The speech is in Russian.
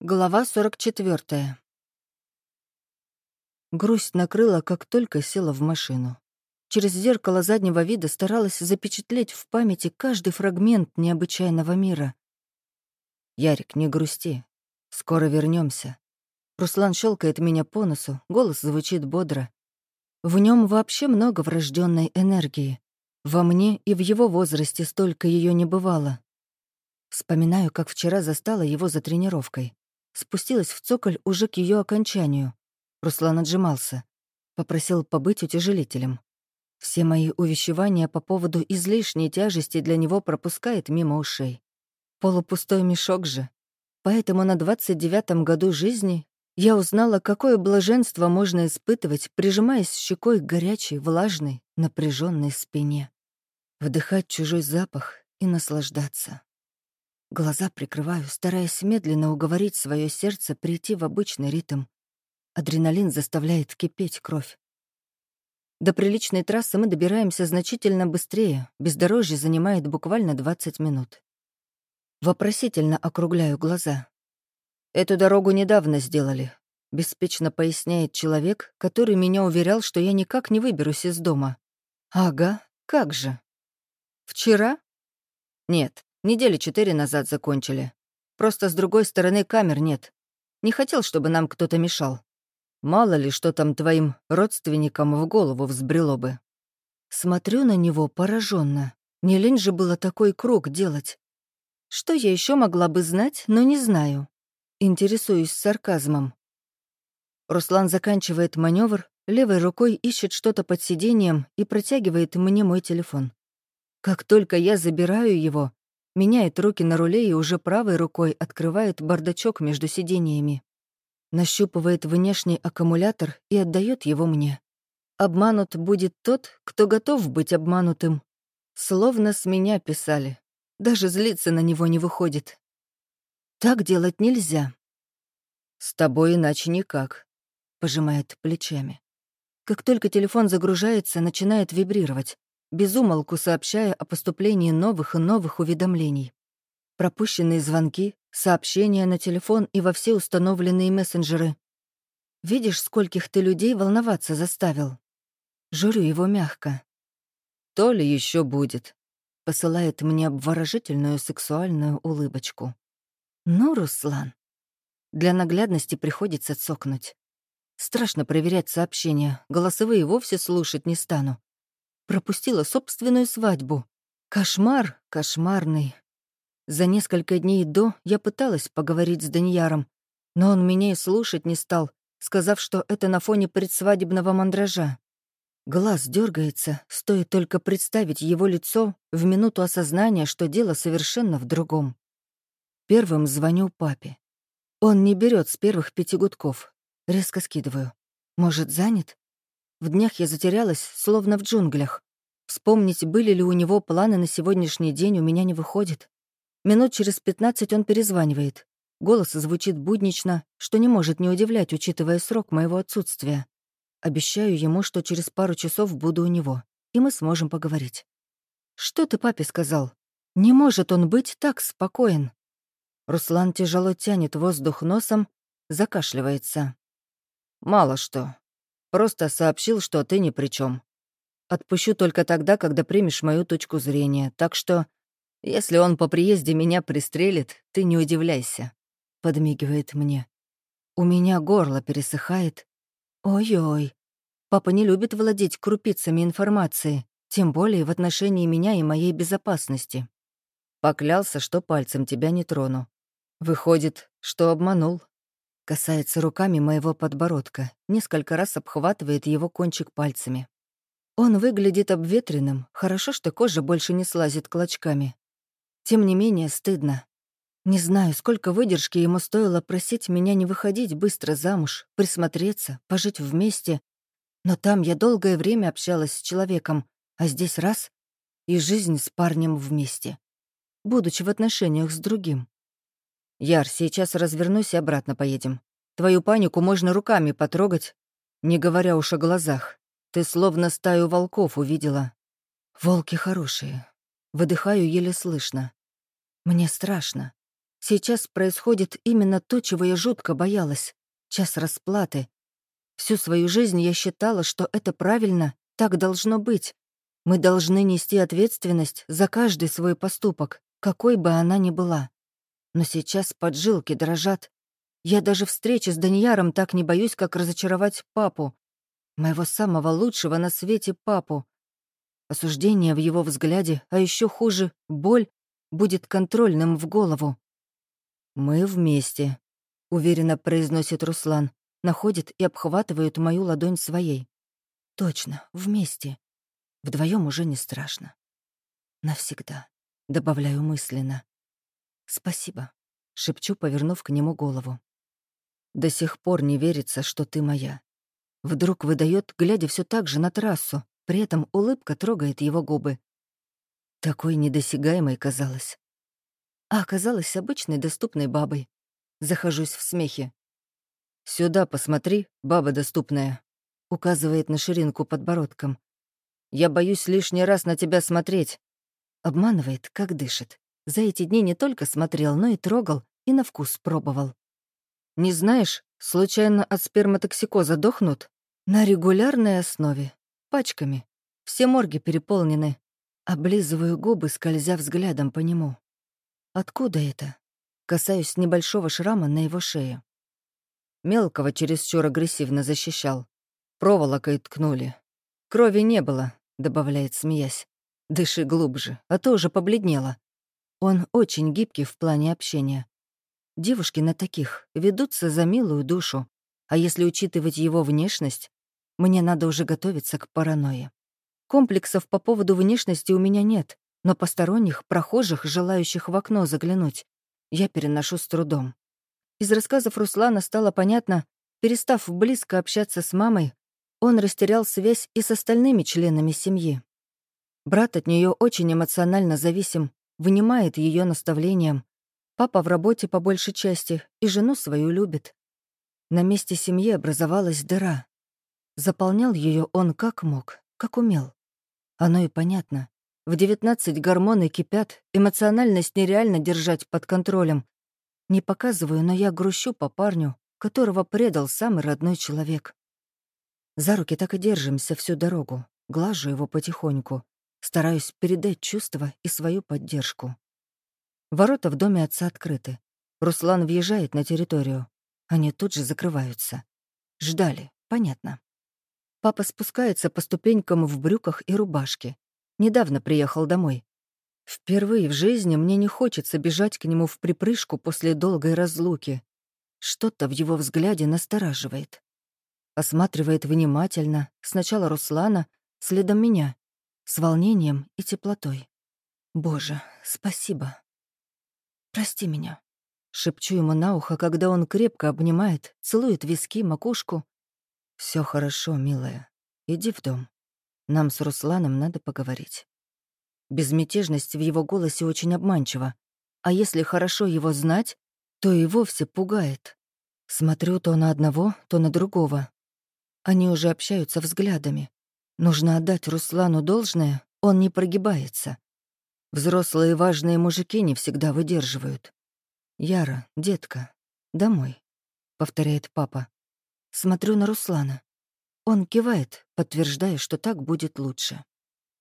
Глава 44. Грусть накрыла, как только села в машину. Через зеркало заднего вида старалась запечатлеть в памяти каждый фрагмент необычайного мира. «Ярик, не грусти. Скоро вернемся. Руслан щелкает меня по носу, голос звучит бодро. В нем вообще много врожденной энергии. Во мне и в его возрасте столько ее не бывало. Вспоминаю, как вчера застала его за тренировкой. Спустилась в цоколь уже к ее окончанию. Руслан отжимался. Попросил побыть утяжелителем. Все мои увещевания по поводу излишней тяжести для него пропускает мимо ушей. Полупустой мешок же. Поэтому на 29-м году жизни я узнала, какое блаженство можно испытывать, прижимаясь щекой к горячей, влажной, напряженной спине. Вдыхать чужой запах и наслаждаться. Глаза прикрываю, стараясь медленно уговорить свое сердце прийти в обычный ритм. Адреналин заставляет кипеть кровь. До приличной трассы мы добираемся значительно быстрее, бездорожье занимает буквально 20 минут. Вопросительно округляю глаза. «Эту дорогу недавно сделали», — беспечно поясняет человек, который меня уверял, что я никак не выберусь из дома. «Ага, как же». «Вчера?» «Нет, Недели четыре назад закончили. Просто с другой стороны камер нет. Не хотел, чтобы нам кто-то мешал. Мало ли, что там твоим родственникам в голову взбрело бы. Смотрю на него пораженно. Не лень же было такой круг делать. Что я еще могла бы знать, но не знаю. Интересуюсь сарказмом. Руслан заканчивает маневр, левой рукой ищет что-то под сиденьем и протягивает мне мой телефон. Как только я забираю его, меняет руки на руле и уже правой рукой открывает бардачок между сидениями. Нащупывает внешний аккумулятор и отдает его мне. Обманут будет тот, кто готов быть обманутым. Словно с меня писали. Даже злиться на него не выходит. Так делать нельзя. «С тобой иначе никак», — пожимает плечами. Как только телефон загружается, начинает вибрировать безумолку сообщая о поступлении новых и новых уведомлений. Пропущенные звонки, сообщения на телефон и во все установленные мессенджеры. Видишь, скольких ты людей волноваться заставил? Журю его мягко. То ли еще будет. Посылает мне обворожительную сексуальную улыбочку. Ну, Руслан. Для наглядности приходится цокнуть. Страшно проверять сообщения, голосовые вовсе слушать не стану. Пропустила собственную свадьбу. Кошмар кошмарный. За несколько дней до я пыталась поговорить с Данияром, но он меня и слушать не стал, сказав, что это на фоне предсвадебного мандража. Глаз дергается, стоит только представить его лицо в минуту осознания, что дело совершенно в другом. Первым звоню папе. Он не берет с первых пяти гудков. Резко скидываю. Может, занят? В днях я затерялась, словно в джунглях. Вспомнить, были ли у него планы на сегодняшний день, у меня не выходит. Минут через пятнадцать он перезванивает. Голос звучит буднично, что не может не удивлять, учитывая срок моего отсутствия. Обещаю ему, что через пару часов буду у него, и мы сможем поговорить. «Что ты папе сказал? Не может он быть так спокоен». Руслан тяжело тянет воздух носом, закашливается. «Мало что. Просто сообщил, что ты ни при чем. Отпущу только тогда, когда примешь мою точку зрения. Так что, если он по приезде меня пристрелит, ты не удивляйся», — подмигивает мне. У меня горло пересыхает. Ой-ой. Папа не любит владеть крупицами информации, тем более в отношении меня и моей безопасности. Поклялся, что пальцем тебя не трону. Выходит, что обманул. Касается руками моего подбородка, несколько раз обхватывает его кончик пальцами. Он выглядит обветренным, хорошо, что кожа больше не слазит клочками. Тем не менее, стыдно. Не знаю, сколько выдержки ему стоило просить меня не выходить быстро замуж, присмотреться, пожить вместе. Но там я долгое время общалась с человеком, а здесь раз — и жизнь с парнем вместе, будучи в отношениях с другим. «Яр, сейчас развернусь и обратно поедем. Твою панику можно руками потрогать, не говоря уж о глазах. Ты словно стаю волков увидела. Волки хорошие. Выдыхаю еле слышно. Мне страшно. Сейчас происходит именно то, чего я жутко боялась. Час расплаты. Всю свою жизнь я считала, что это правильно, так должно быть. Мы должны нести ответственность за каждый свой поступок, какой бы она ни была. Но сейчас поджилки дрожат. Я даже встречи с Данияром так не боюсь, как разочаровать папу. Моего самого лучшего на свете папу. Осуждение в его взгляде, а еще хуже — боль, будет контрольным в голову. «Мы вместе», — уверенно произносит Руслан, находит и обхватывает мою ладонь своей. «Точно, вместе. Вдвоем уже не страшно. Навсегда», — добавляю мысленно. «Спасибо», — шепчу, повернув к нему голову. «До сих пор не верится, что ты моя». Вдруг выдает, глядя все так же на трассу, при этом улыбка трогает его губы. Такой недосягаемой казалось а оказалась обычной доступной бабой. Захожусь в смехе. «Сюда посмотри, баба доступная», — указывает на ширинку подбородком. «Я боюсь лишний раз на тебя смотреть». Обманывает, как дышит. За эти дни не только смотрел, но и трогал, и на вкус пробовал. «Не знаешь, случайно от сперматоксикоза дохнут?» «На регулярной основе. Пачками. Все морги переполнены». Облизываю губы, скользя взглядом по нему. Откуда это? Касаюсь небольшого шрама на его шее. Мелкого чересчур агрессивно защищал. Проволокой ткнули. Крови не было, добавляет, смеясь. Дыши глубже, а то уже побледнело. Он очень гибкий в плане общения. Девушки на таких ведутся за милую душу, а если учитывать его внешность, мне надо уже готовиться к паранойе. Комплексов по поводу внешности у меня нет, но посторонних, прохожих, желающих в окно заглянуть, я переношу с трудом. Из рассказов Руслана стало понятно, перестав близко общаться с мамой, он растерял связь и с остальными членами семьи. Брат от нее очень эмоционально зависим, вынимает ее наставлением. Папа в работе по большей части и жену свою любит. На месте семьи образовалась дыра. Заполнял ее он как мог, как умел. Оно и понятно. В 19 гормоны кипят, эмоциональность нереально держать под контролем. Не показываю, но я грущу по парню, которого предал самый родной человек. За руки так и держимся всю дорогу, глажу его потихоньку, стараюсь передать чувства и свою поддержку. Ворота в доме отца открыты. Руслан въезжает на территорию. Они тут же закрываются. Ждали, понятно. Папа спускается по ступенькам в брюках и рубашке, Недавно приехал домой. Впервые в жизни мне не хочется бежать к нему в припрыжку после долгой разлуки. Что-то в его взгляде настораживает. Осматривает внимательно, сначала Руслана, следом меня, с волнением и теплотой. «Боже, спасибо. Прости меня», — шепчу ему на ухо, когда он крепко обнимает, целует виски, макушку. Все хорошо, милая. Иди в дом. Нам с Русланом надо поговорить. Безмятежность в его голосе очень обманчива. А если хорошо его знать, то и вовсе пугает. Смотрю то на одного, то на другого. Они уже общаются взглядами. Нужно отдать Руслану должное, он не прогибается. Взрослые важные мужики не всегда выдерживают. «Яра, детка, домой», — повторяет папа. Смотрю на Руслана. Он кивает, подтверждая, что так будет лучше.